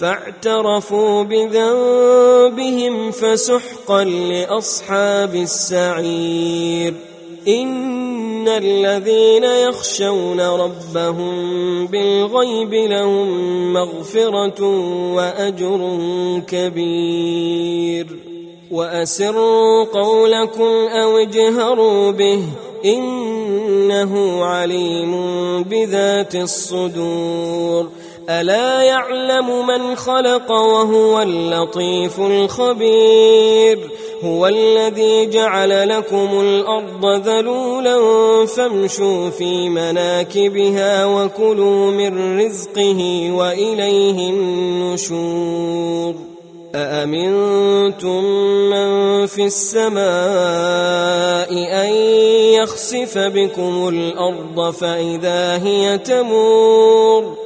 فاعترفوا بذنبهم فسحقا لأصحاب السعير. إن الذين يخشون ربهم بالغيب لهم مغفرة وأجر كبير. وأسروا قولكم أو اجهروا به إنه عليم بذات الصدور. ألا يعلم من خلق وهو اللطيف الخبير هو الذي جعل لكم الأرض ذلولا فامشوا في مناكبها وكلوا من رزقه وإليه النشور أأمنتم من في السماء أن يخسف بكم الأرض فإذا هي تمور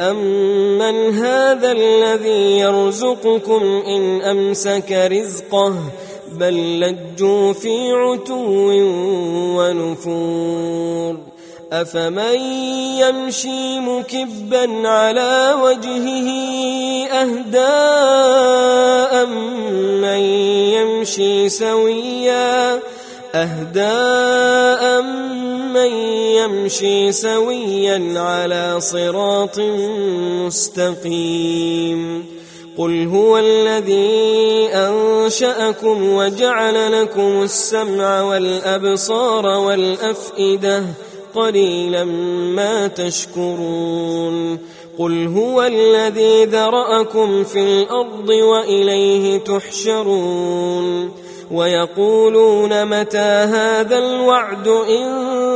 أمن هذا الذي يرزقكم إن أمسك رزقه بل لجوا في عتو ونفور أفمن يمشي مكبا على وجهه أهداء من يمشي سويا أهداء من يمشي سويا على صراط مستقيم. قل هو الذي أنشأكم وجعل لكم السمع والأبصار والأفئدة قليلا ما تشكرون. قل هو الذي ذرأكم في الأرض وإليه تحشرون. ويقولون متى هذا الوعد إن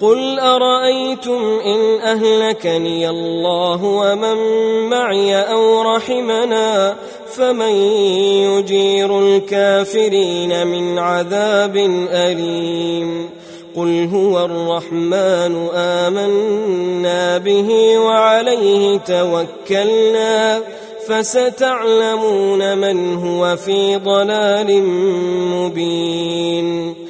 قل أرأيتم إن أهلكني الله ومن معي أو رحمنا فمن يجير الكافرين من عذاب أليم قل هو الرحمن آمنا به وعليه توكلنا فستعلمون من هو في ضلال مبين